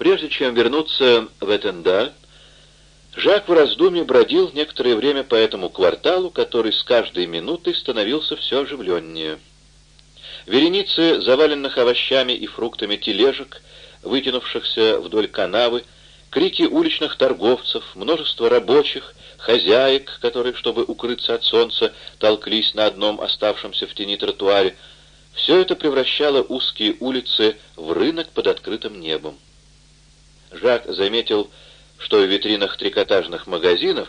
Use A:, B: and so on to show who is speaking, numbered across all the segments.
A: Прежде чем вернуться в Этендаль, Жак в раздумье бродил некоторое время по этому кварталу, который с каждой минутой становился все оживленнее. Вереницы заваленных овощами и фруктами тележек, вытянувшихся вдоль канавы, крики уличных торговцев, множество рабочих, хозяек, которые, чтобы укрыться от солнца, толклись на одном оставшемся в тени тротуаре, все это превращало узкие улицы в рынок под открытым небом. Жак заметил, что в витринах трикотажных магазинов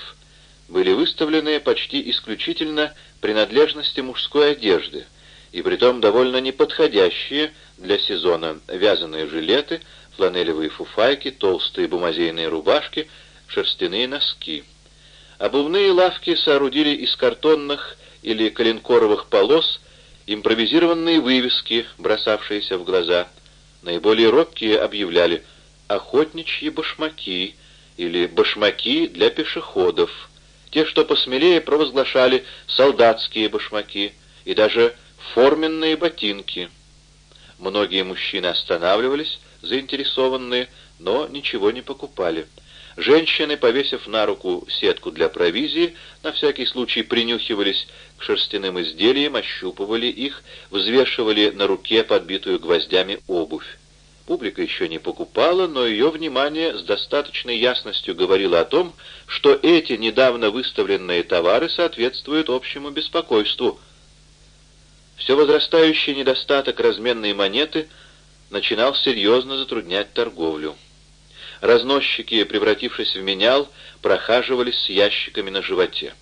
A: были выставлены почти исключительно принадлежности мужской одежды, и притом довольно неподходящие для сезона вязаные жилеты, фланелевые фуфайки, толстые бумазейные рубашки, шерстяные носки. Обувные лавки соорудили из картонных или коленкоровых полос импровизированные вывески, бросавшиеся в глаза. Наиболее робкие объявляли «охотничьи башмаки», или башмаки для пешеходов. Те, что посмелее, провозглашали солдатские башмаки и даже форменные ботинки. Многие мужчины останавливались, заинтересованные, но ничего не покупали. Женщины, повесив на руку сетку для провизии, на всякий случай принюхивались к шерстяным изделиям, ощупывали их, взвешивали на руке подбитую гвоздями обувь. Публика еще не покупала, но ее внимание с достаточной ясностью говорило о том, что эти недавно выставленные товары соответствуют общему беспокойству. Все возрастающий недостаток разменной монеты начинал серьезно затруднять торговлю. Разносчики, превратившись в менял, прохаживались с ящиками на животе.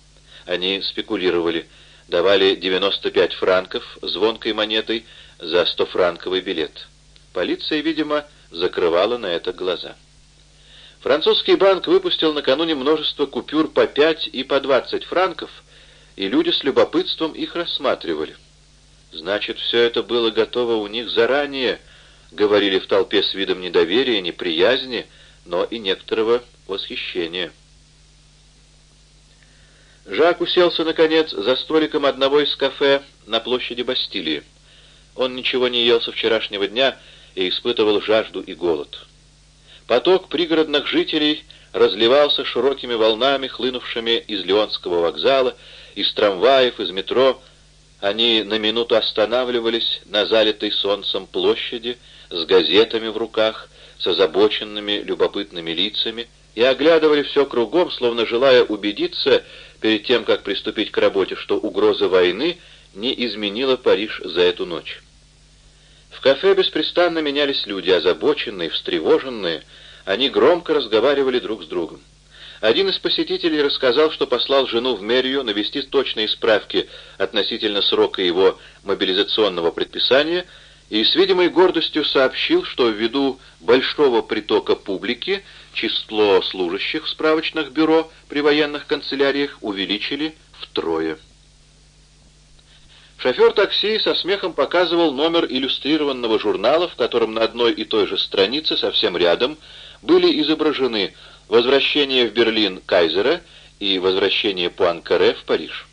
A: Они спекулировали, давали 95 франков звонкой монетой за 100-франковый билет. Полиция, видимо, закрывала на это глаза. Французский банк выпустил накануне множество купюр по 5 и по 20 франков, и люди с любопытством их рассматривали. Значит, все это было готово у них заранее, говорили в толпе с видом недоверия, неприязни, но и некоторого восхищения. Жак уселся, наконец, за столиком одного из кафе на площади Бастилии. Он ничего не ел со вчерашнего дня и испытывал жажду и голод. Поток пригородных жителей разливался широкими волнами, хлынувшими из Леонского вокзала, из трамваев, из метро. Они на минуту останавливались на залитой солнцем площади с газетами в руках, с озабоченными любопытными лицами и оглядывали все кругом, словно желая убедиться перед тем, как приступить к работе, что угроза войны не изменила Париж за эту ночь. В кафе беспрестанно менялись люди, озабоченные, встревоженные. Они громко разговаривали друг с другом. Один из посетителей рассказал, что послал жену в мэрию навести точные справки относительно срока его мобилизационного предписания и с видимой гордостью сообщил, что ввиду большого притока публики число служащих в справочных бюро при военных канцеляриях увеличили втрое. Шофер такси со смехом показывал номер иллюстрированного журнала, в котором на одной и той же странице, совсем рядом, были изображены «Возвращение в Берлин Кайзера» и «Возвращение Пуанкаре в Париж».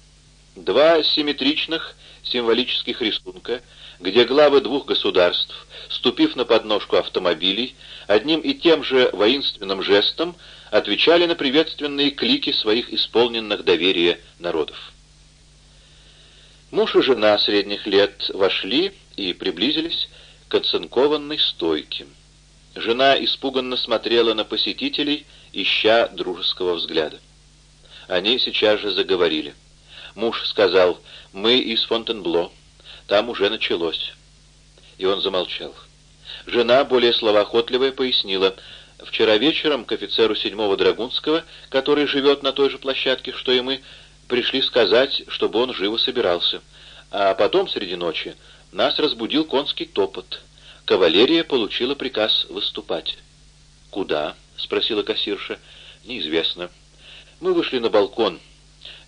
A: Два симметричных символических рисунка, где главы двух государств, ступив на подножку автомобилей, одним и тем же воинственным жестом отвечали на приветственные клики своих исполненных доверия народов. Муж и жена средних лет вошли и приблизились к оцинкованной стойке. Жена испуганно смотрела на посетителей, ища дружеского взгляда. Они сейчас же заговорили. Муж сказал, «Мы из Фонтенбло. Там уже началось». И он замолчал. Жена, более словоохотливая, пояснила, «Вчера вечером к офицеру седьмого Драгунского, который живет на той же площадке, что и мы, пришли сказать, чтобы он живо собирался. А потом, среди ночи, нас разбудил конский топот. Кавалерия получила приказ выступать. «Куда?» — спросила кассирша. «Неизвестно. Мы вышли на балкон.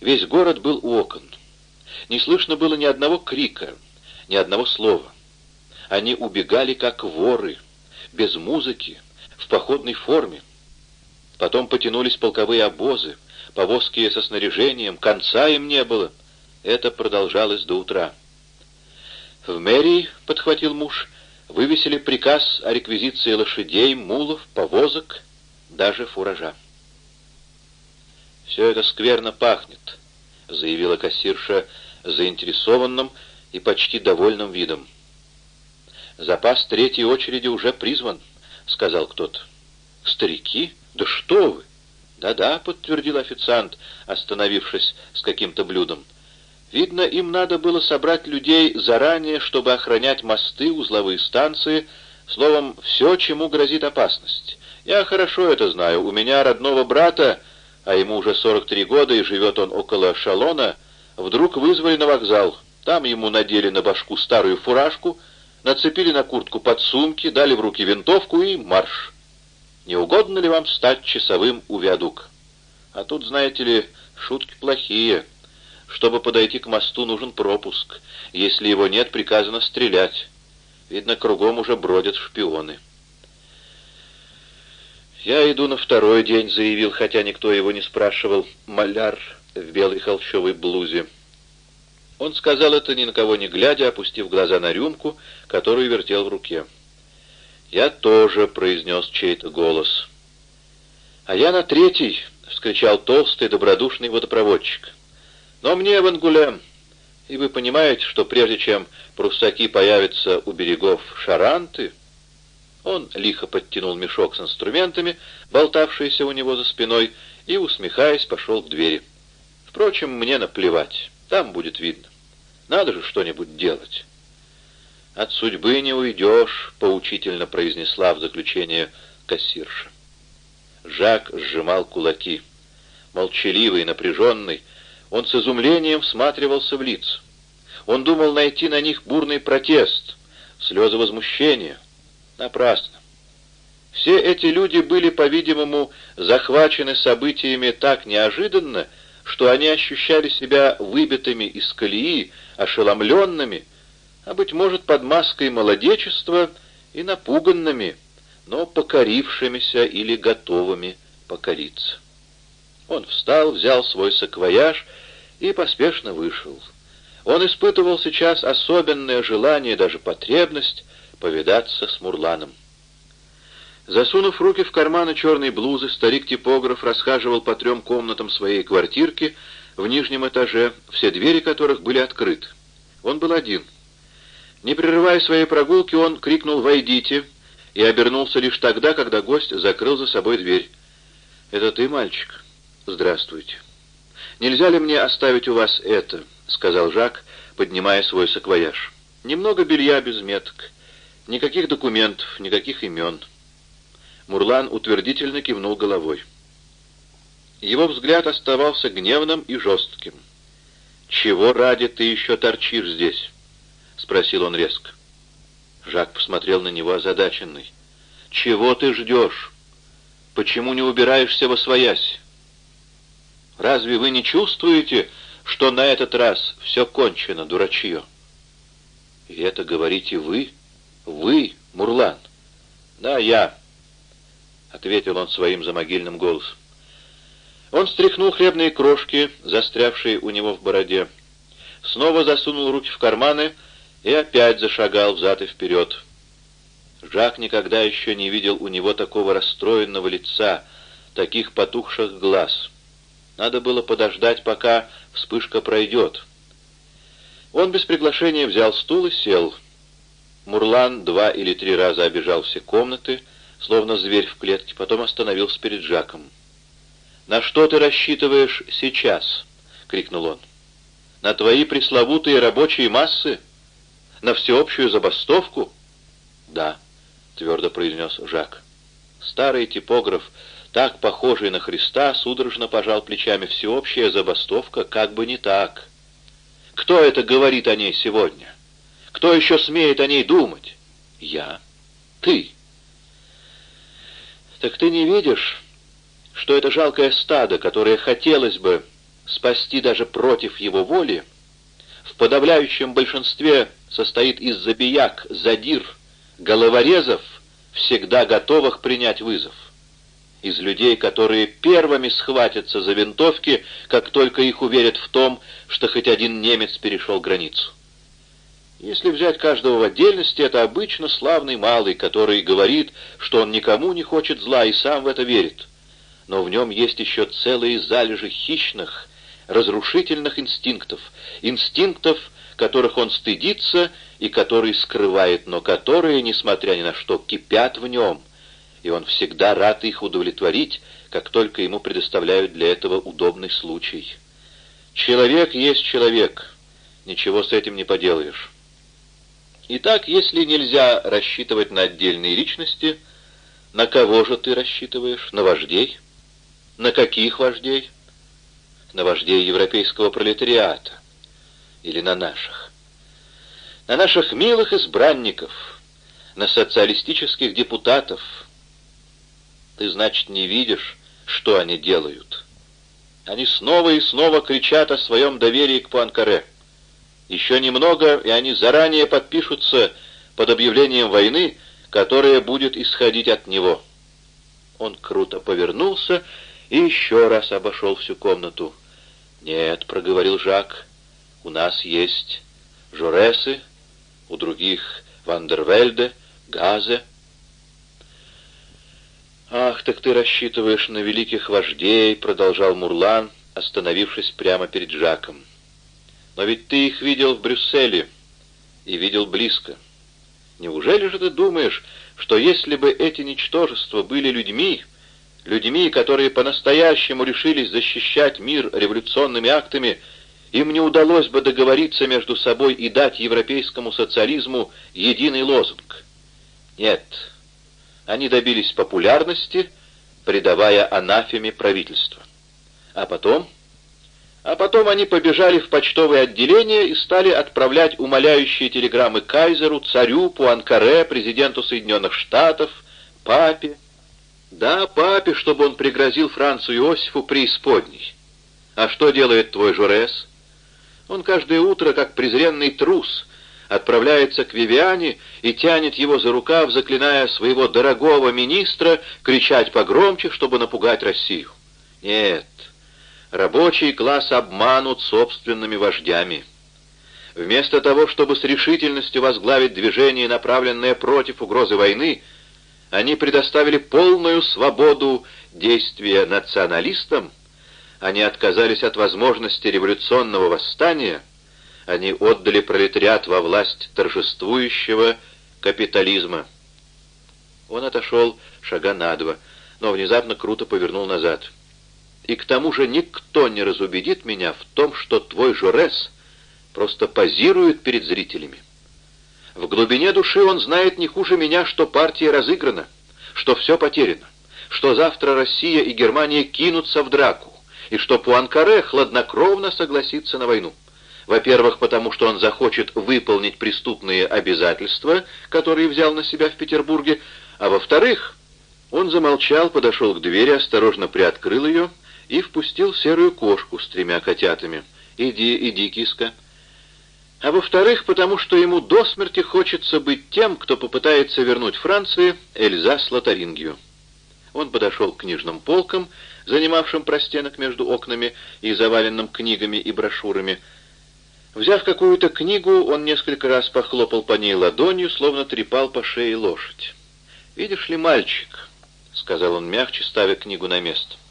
A: Весь город был у окон. Не слышно было ни одного крика, ни одного слова. Они убегали, как воры, без музыки, в походной форме. Потом потянулись полковые обозы, повозки со снаряжением, конца им не было. Это продолжалось до утра. В мэрии, — подхватил муж, — вывесили приказ о реквизиции лошадей, мулов, повозок, даже фуража. «Все это скверно пахнет», — заявила кассирша заинтересованным и почти довольным видом. «Запас третьей очереди уже призван», — сказал кто-то. «Старики? Да что вы!» «Да-да», — подтвердил официант, остановившись с каким-то блюдом. «Видно, им надо было собрать людей заранее, чтобы охранять мосты, узловые станции, словом, все, чему грозит опасность. Я хорошо это знаю. У меня родного брата, а ему уже 43 года, и живет он около Шалона, вдруг вызвали на вокзал. Там ему надели на башку старую фуражку, нацепили на куртку подсумки, дали в руки винтовку и марш. Не угодно ли вам стать часовым у виадука? А тут, знаете ли, шутки плохие. Чтобы подойти к мосту, нужен пропуск. Если его нет, приказано стрелять. Видно, кругом уже бродят шпионы. «Я иду на второй день», — заявил, хотя никто его не спрашивал, маляр в белой холщовой блузе. Он сказал это ни на кого не глядя, опустив глаза на рюмку, которую вертел в руке. «Я тоже», — произнес чей-то голос. «А я на третий», — вскричал толстый добродушный водопроводчик. «Но мне в Ангулем, и вы понимаете, что прежде чем прусаки появятся у берегов Шаранты...» Он лихо подтянул мешок с инструментами, болтавшийся у него за спиной, и, усмехаясь, пошел к двери. «Впрочем, мне наплевать, там будет видно». Надо же что-нибудь делать. «От судьбы не уйдешь», — поучительно произнесла в заключение кассирша. Жак сжимал кулаки. Молчаливый, напряженный, он с изумлением всматривался в лица. Он думал найти на них бурный протест, слезы возмущения. Напрасно. Все эти люди были, по-видимому, захвачены событиями так неожиданно, что они ощущали себя выбитыми из колеи, ошеломленными, а, быть может, под маской молодечества и напуганными, но покорившимися или готовыми покориться. Он встал, взял свой саквояж и поспешно вышел. Он испытывал сейчас особенное желание, даже потребность, повидаться с Мурланом. Засунув руки в карманы черной блузы, старик-типограф расхаживал по трем комнатам своей квартирки в нижнем этаже, все двери которых были открыты. Он был один. Не прерывая своей прогулки, он крикнул «Войдите!» и обернулся лишь тогда, когда гость закрыл за собой дверь. «Это ты, мальчик? Здравствуйте. Нельзя ли мне оставить у вас это?» — сказал Жак, поднимая свой саквояж. «Немного белья без меток, никаких документов, никаких имен». Мурлан утвердительно кивнул головой. Его взгляд оставался гневным и жестким. «Чего ради ты еще торчишь здесь?» — спросил он резко. Жак посмотрел на него озадаченный. «Чего ты ждешь? Почему не убираешься во своясь? Разве вы не чувствуете, что на этот раз все кончено, дурачье?» «И это говорите вы? Вы, Мурлан?» «Да, я», — ответил он своим замогильным голосом. Он стряхнул хлебные крошки, застрявшие у него в бороде, снова засунул руки в карманы и опять зашагал взад и вперед. Жак никогда еще не видел у него такого расстроенного лица, таких потухших глаз. Надо было подождать, пока вспышка пройдет. Он без приглашения взял стул и сел. Мурлан два или три раза обежал все комнаты, словно зверь в клетке, потом остановился перед Жаком. «На что ты рассчитываешь сейчас?» — крикнул он. «На твои пресловутые рабочие массы? На всеобщую забастовку?» «Да», — твердо произнес Жак. Старый типограф, так похожий на Христа, судорожно пожал плечами. «Всеобщая забастовка? Как бы не так. Кто это говорит о ней сегодня? Кто еще смеет о ней думать?» «Я. Ты». Так ты не видишь, что это жалкое стадо, которое хотелось бы спасти даже против его воли, в подавляющем большинстве состоит из забияк, задир, головорезов, всегда готовых принять вызов. Из людей, которые первыми схватятся за винтовки, как только их уверят в том, что хоть один немец перешел границу. Если взять каждого в отдельности, это обычно славный малый, который говорит, что он никому не хочет зла и сам в это верит. Но в нем есть еще целые залежи хищных, разрушительных инстинктов, инстинктов, которых он стыдится и которые скрывает, но которые, несмотря ни на что, кипят в нем, и он всегда рад их удовлетворить, как только ему предоставляют для этого удобный случай. Человек есть человек, ничего с этим не поделаешь. Итак, если нельзя рассчитывать на отдельные личности, на кого же ты рассчитываешь? На вождей? На каких вождей? На вождей европейского пролетариата. Или на наших? На наших милых избранников, на социалистических депутатов. Ты, значит, не видишь, что они делают. Они снова и снова кричат о своем доверии к Пуанкаре. Еще немного, и они заранее подпишутся под объявлением войны, которая будет исходить от него. Он круто повернулся и еще раз обошел всю комнату. «Нет», — проговорил Жак, — «у нас есть Жоресы, у других Вандервельде, Газе». «Ах, так ты рассчитываешь на великих вождей», — продолжал Мурлан, остановившись прямо перед Жаком. Но ведь ты их видел в Брюсселе и видел близко. Неужели же ты думаешь, что если бы эти ничтожества были людьми, людьми, которые по-настоящему решились защищать мир революционными актами, им не удалось бы договориться между собой и дать европейскому социализму единый лозунг? Нет, они добились популярности, придавая анафеме правительство. А потом а потом они побежали в почтовое отделение и стали отправлять умоляющие телеграммы Кайзеру, царю, Пуанкаре, президенту Соединенных Штатов, папе. Да, папе, чтобы он пригрозил Францу Иосифу преисподней. А что делает твой Жорес? Он каждое утро, как презренный трус, отправляется к Вивиане и тянет его за рукав, заклиная своего дорогого министра кричать погромче, чтобы напугать Россию. Нет, рабочий класс обманут собственными вождями. Вместо того, чтобы с решительностью возглавить движение, направленное против угрозы войны, они предоставили полную свободу действия националистам, они отказались от возможности революционного восстания, они отдали пролетариат во власть торжествующего капитализма. Он отошел шага на два, но внезапно круто повернул назад — и к тому же никто не разубедит меня в том, что твой Жорес просто позирует перед зрителями. В глубине души он знает не хуже меня, что партия разыграна, что все потеряно, что завтра Россия и Германия кинутся в драку, и что Пуанкаре хладнокровно согласится на войну. Во-первых, потому что он захочет выполнить преступные обязательства, которые взял на себя в Петербурге, а во-вторых, он замолчал, подошел к двери, осторожно приоткрыл ее и впустил серую кошку с тремя котятами. «Иди, иди, киска». А во-вторых, потому что ему до смерти хочется быть тем, кто попытается вернуть Франции Эльзас-Лотарингию. Он подошел к книжным полкам, занимавшим простенок между окнами и заваленным книгами и брошюрами. Взяв какую-то книгу, он несколько раз похлопал по ней ладонью, словно трепал по шее лошадь. «Видишь ли, мальчик», — сказал он мягче, ставя книгу на место, —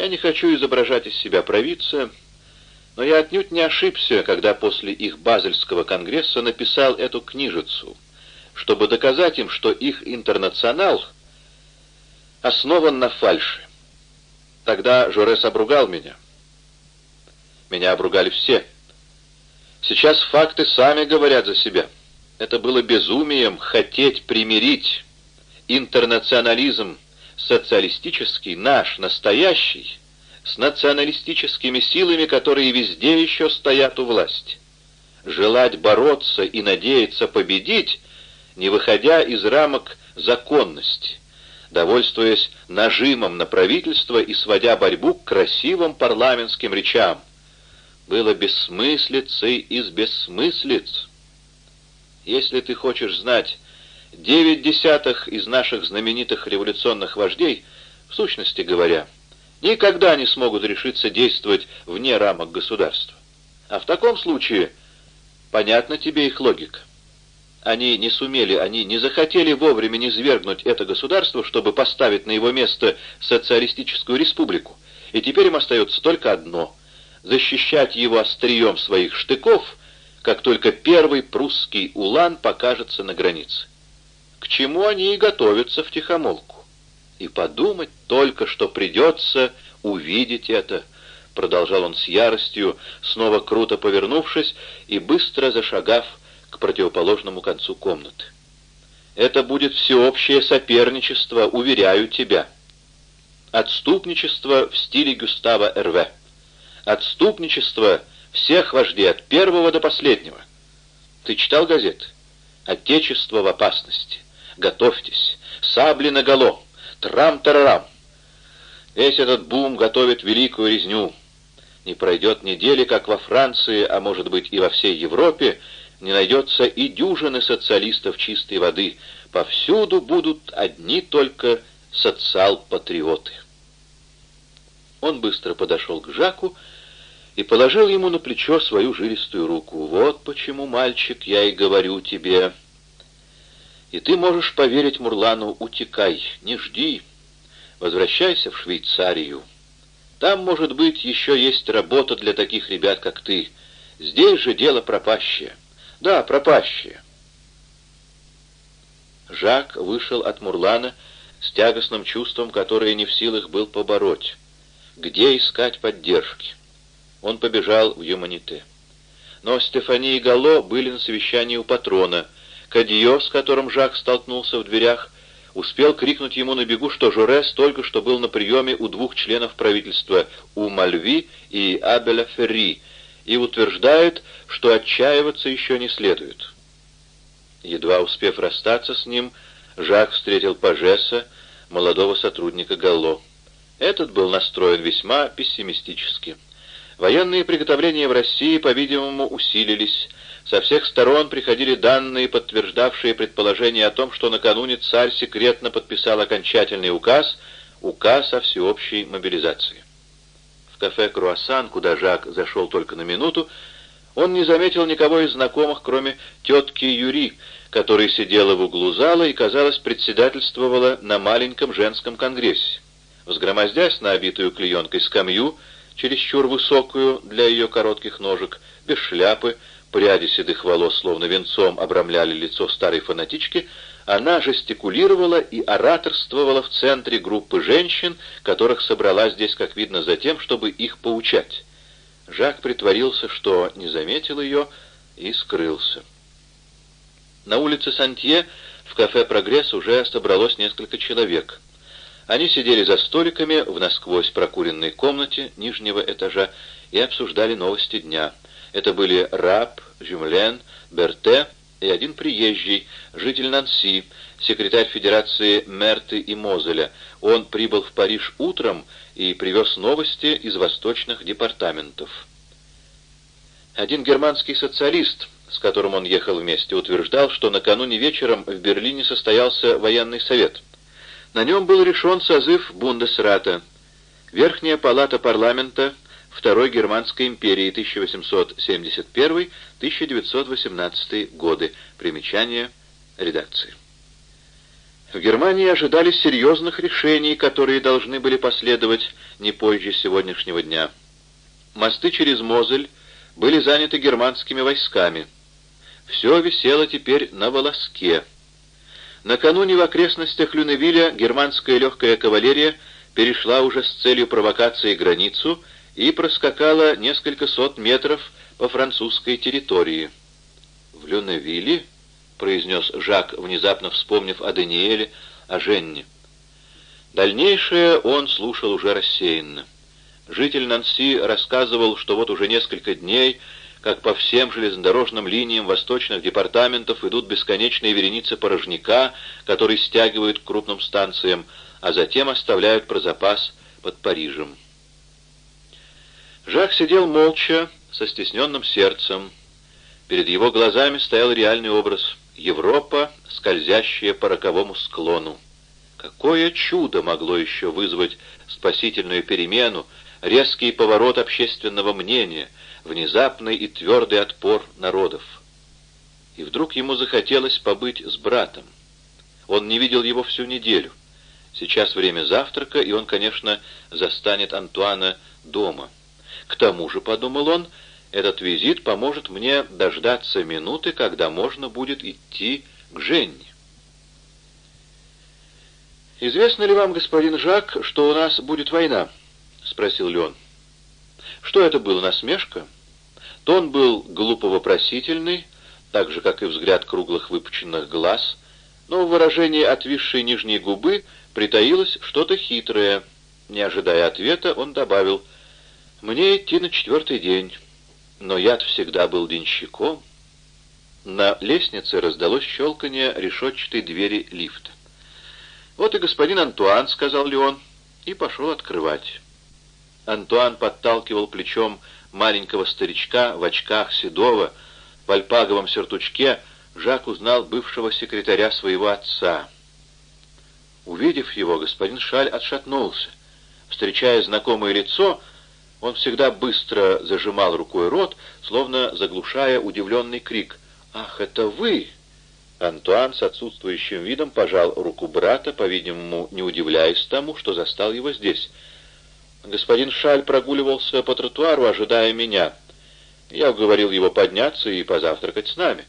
A: я не хочу изображать из себя провидца, но я отнюдь не ошибся, когда после их Базельского конгресса написал эту книжицу, чтобы доказать им, что их интернационал основан на фальши. Тогда Жорес обругал меня. Меня обругали все. Сейчас факты сами говорят за себя. Это было безумием хотеть примирить интернационализм социалистический, наш, настоящий, с националистическими силами, которые везде еще стоят у власти. Желать бороться и надеяться победить, не выходя из рамок законности, довольствуясь нажимом на правительство и сводя борьбу к красивым парламентским речам, было бессмыслицей из бессмыслиц. Если ты хочешь знать, Девять десятых из наших знаменитых революционных вождей, в сущности говоря, никогда не смогут решиться действовать вне рамок государства. А в таком случае Понятно тебе их логика? Они не сумели, они не захотели вовремя низвергнуть это государство, чтобы поставить на его место социалистическую республику. И теперь им остается только одно — защищать его острием своих штыков, как только первый прусский улан покажется на границе. К чему они и готовятся в тихомолку. И подумать только, что придется увидеть это, продолжал он с яростью, снова круто повернувшись и быстро зашагав к противоположному концу комнаты. Это будет всеобщее соперничество, уверяю тебя. Отступничество в стиле Гюстава Эрве. Отступничество всех вождей от первого до последнего. Ты читал газеты? Отечество в опасности. Готовьтесь. Сабли наголо. Трам-тарарам. Весь этот бум готовит великую резню. Не пройдет недели, как во Франции, а может быть и во всей Европе, не найдется и дюжины социалистов чистой воды. Повсюду будут одни только социал-патриоты. Он быстро подошел к Жаку и положил ему на плечо свою жилистую руку. «Вот почему, мальчик, я и говорю тебе. И ты можешь поверить Мурлану, утекай, не жди, возвращайся в Швейцарию. Там, может быть, еще есть работа для таких ребят, как ты. Здесь же дело пропащее». Да, пропащие. Жак вышел от Мурлана с тягостным чувством, которое не в силах был побороть. Где искать поддержки? Он побежал в Юманите. Но Стефани и Гало были на совещании у патрона. Кадье, с которым Жак столкнулся в дверях, успел крикнуть ему на бегу, что Жорес только что был на приеме у двух членов правительства, у Мальви и Абеля Ферри, и утверждает, что отчаиваться еще не следует. Едва успев расстаться с ним, Жак встретил Пажеса, молодого сотрудника Галло. Этот был настроен весьма пессимистически. Военные приготовления в России, по-видимому, усилились. Со всех сторон приходили данные, подтверждавшие предположение о том, что накануне царь секретно подписал окончательный указ, указ о всеобщей мобилизации кафе «Круассан», куда Жак зашел только на минуту, он не заметил никого из знакомых, кроме тетки Юри, которая сидела в углу зала и, казалось, председательствовала на маленьком женском конгрессе. Взгромоздясь на обитую клеенкой скамью, чересчур высокую для ее коротких ножек, без шляпы, пряди седых волос словно венцом обрамляли лицо старой фанатички, она жестикулировала и ораторствовала в центре группы женщин, которых собрала здесь, как видно, за тем, чтобы их поучать. Жак притворился, что не заметил ее, и скрылся. На улице Сантье в кафе «Прогресс» уже собралось несколько человек. Они сидели за столиками в насквозь прокуренной комнате нижнего этажа и обсуждали новости дня. Это были Раб, Жюмлен, Берте и один приезжий, житель Нанси, секретарь Федерации Мерты и Мозеля. Он прибыл в Париж утром и привез новости из восточных департаментов. Один германский социалист, с которым он ехал вместе, утверждал, что накануне вечером в Берлине состоялся военный совет. На нем был решен созыв Бундесрата. Верхняя палата парламента Второй Германской империи 1871-1918 годы. Примечание редакции. В Германии ожидали серьезных решений, которые должны были последовать не позже сегодняшнего дня. Мосты через Мозель были заняты германскими войсками. Все висело теперь на волоске. Накануне в окрестностях Люневиля германская легкая кавалерия перешла уже с целью провокации границу и проскакала несколько сот метров по французской территории. «В Люневилле?» — произнес Жак, внезапно вспомнив о Даниэле, о Женне. Дальнейшее он слушал уже рассеянно. Житель Нанси рассказывал, что вот уже несколько дней, как по всем железнодорожным линиям восточных департаментов идут бесконечные вереницы порожняка, которые стягивают к крупным станциям, а затем оставляют про запас под Парижем. Жак сидел молча, со стесненным сердцем. Перед его глазами стоял реальный образ — Европа, скользящая по роковому склону. Какое чудо могло еще вызвать спасительную перемену, резкий поворот общественного мнения, внезапный и твердый отпор народов? И вдруг ему захотелось побыть с братом. Он не видел его всю неделю. Сейчас время завтрака, и он, конечно, застанет Антуана дома. К тому же, — подумал он, — этот визит поможет мне дождаться минуты, когда можно будет идти к Женне. «Известно ли вам, господин Жак, что у нас будет война?» — спросил Леон. «Что это было, насмешка?» Тон был глупо-вопросительный, так же, как и взгляд круглых выпученных глаз, но в выражении отвисшей нижней губы притаилось что-то хитрое. Не ожидая ответа, он добавил, «Мне идти на четвертый день, но я-то всегда был денщиком». На лестнице раздалось щелканье решетчатой двери лифта. «Вот и господин Антуан», — сказал Леон, и пошел открывать. Антуан подталкивал плечом маленького старичка в очках седого, в альпаговом сюртучке, Жак узнал бывшего секретаря своего отца. Увидев его, господин Шаль отшатнулся. Встречая знакомое лицо, он всегда быстро зажимал рукой рот, словно заглушая удивленный крик. «Ах, это вы!» Антуан с отсутствующим видом пожал руку брата, по-видимому, не удивляясь тому, что застал его здесь. Господин Шаль прогуливался по тротуару, ожидая меня. Я уговорил его подняться и позавтракать с нами.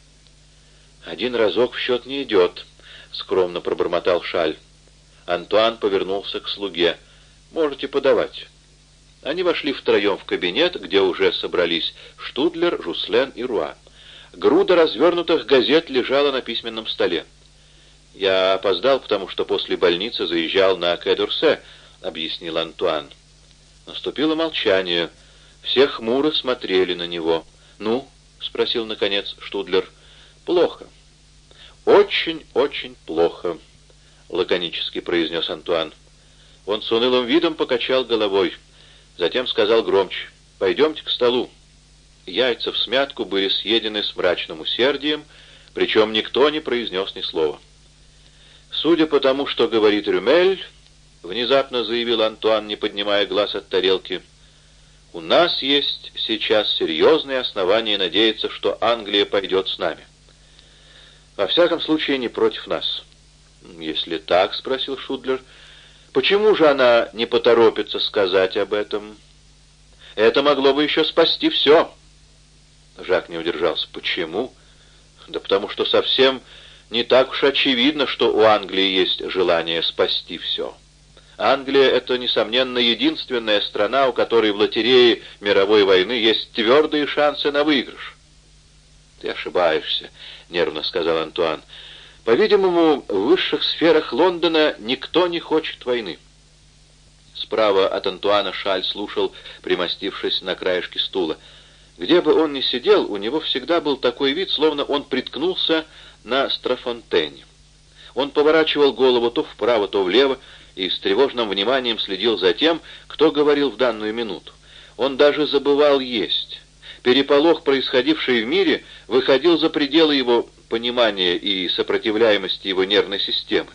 A: «Один разок в счет не идет», — скромно пробормотал Шаль. Антуан повернулся к слуге. «Можете подавать». Они вошли втроем в кабинет, где уже собрались Штудлер, Жуслен и Руа. Груда развернутых газет лежала на письменном столе. «Я опоздал, потому что после больницы заезжал на Кэдурсе», — объяснил Антуан. Наступило молчание. Все хмуро смотрели на него. «Ну?» — спросил, наконец, Штудлер. «Плохо. Очень-очень плохо», — лаконически произнес Антуан. Он с унылым видом покачал головой. Затем сказал громче. «Пойдемте к столу». Яйца в смятку были съедены с мрачным усердием, причем никто не произнес ни слова. Судя по тому, что говорит Рюмель, внезапно заявил Антуан, не поднимая глаз от тарелки, у нас есть сейчас серьезные основания надеяться, что Англия пойдет с нами. Во всяком случае, не против нас. Если так, спросил Шудлер, почему же она не поторопится сказать об этом? Это могло бы еще спасти все. Жак не удержался. Почему? Да потому что совсем не так уж очевидно, что у Англии есть желание спасти все. Англия — это, несомненно, единственная страна, у которой в лотерее мировой войны есть твердые шансы на выигрыш. «Ты ошибаешься», — нервно сказал Антуан. «По-видимому, в высших сферах Лондона никто не хочет войны». Справа от Антуана Шаль слушал, примостившись на краешке стула. Где бы он ни сидел, у него всегда был такой вид, словно он приткнулся на Страфонтене. Он поворачивал голову то вправо, то влево, и с тревожным вниманием следил за тем, кто говорил в данную минуту. Он даже забывал есть. Переполох, происходивший в мире, выходил за пределы его понимания и сопротивляемости его нервной системы.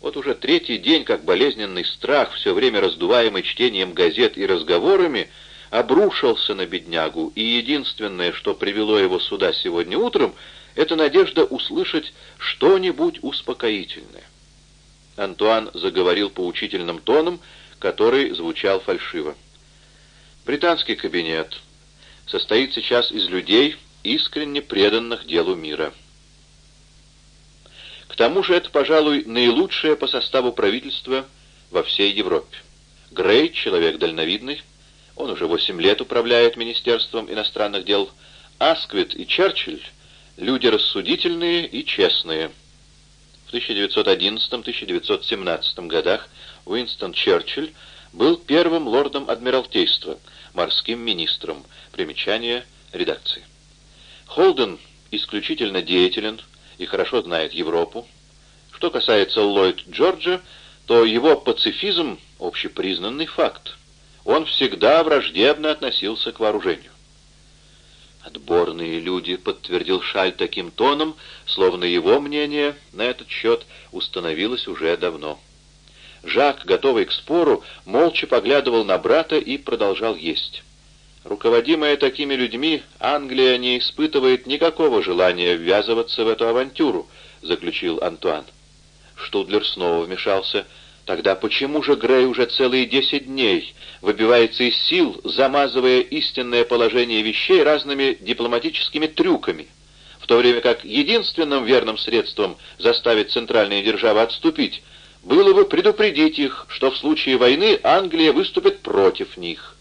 A: Вот уже третий день, как болезненный страх, все время раздуваемый чтением газет и разговорами, обрушился на беднягу, и единственное, что привело его сюда сегодня утром, это надежда услышать что-нибудь успокоительное. Антуан заговорил поучительным тоном, который звучал фальшиво. «Британский кабинет состоит сейчас из людей, искренне преданных делу мира. К тому же это, пожалуй, наилучшее по составу правительства во всей Европе. Грей — человек дальновидный, он уже восемь лет управляет Министерством иностранных дел. Асквит и Черчилль — люди рассудительные и честные. В 1911-1917 годах Уинстон Черчилль был первым лордом Адмиралтейства, морским министром. Примечание редакции. Холден исключительно деятелен и хорошо знает Европу. Что касается Ллойд Джорджа, то его пацифизм — общепризнанный факт он всегда враждебно относился к вооружению. «Отборные люди», — подтвердил Шаль таким тоном, словно его мнение на этот счет установилось уже давно. Жак, готовый к спору, молча поглядывал на брата и продолжал есть. Руководимая такими людьми, Англия не испытывает никакого желания ввязываться в эту авантюру, заключил Антуан. Штудлер снова вмешался. Тогда почему же Грей уже целые десять дней выбивается из сил, замазывая истинное положение вещей разными дипломатическими трюками, в то время как единственным верным средством заставить центральные державы отступить было бы предупредить их, что в случае войны Англия выступит против них.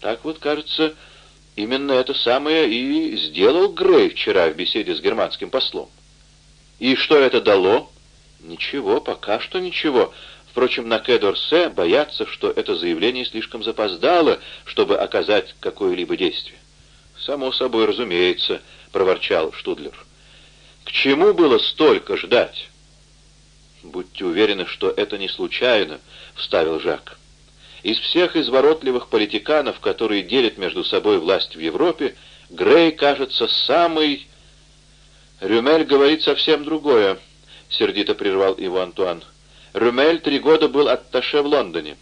A: Так вот, кажется, именно это самое и сделал Грей вчера в беседе с германским послом. И что это дало? Ничего, пока что ничего. Впрочем, на Кедорсе боятся, что это заявление слишком запоздало, чтобы оказать какое-либо действие. «Само собой, разумеется», — проворчал Штудлер. «К чему было столько ждать?» «Будьте уверены, что это не случайно», — вставил Жак. Из всех изворотливых политиканов, которые делят между собой власть в Европе, Грей кажется самый... «Рюмель говорит совсем другое», — сердито прервал его Антуан. «Рюмель три года был атташе в Лондоне.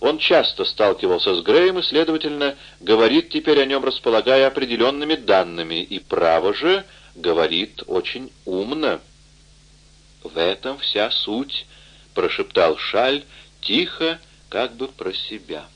A: Он часто сталкивался с Греем и, следовательно, говорит теперь о нем, располагая определенными данными, и, право же, говорит очень умно». «В этом вся суть», — прошептал Шаль, тихо, как бы про себя.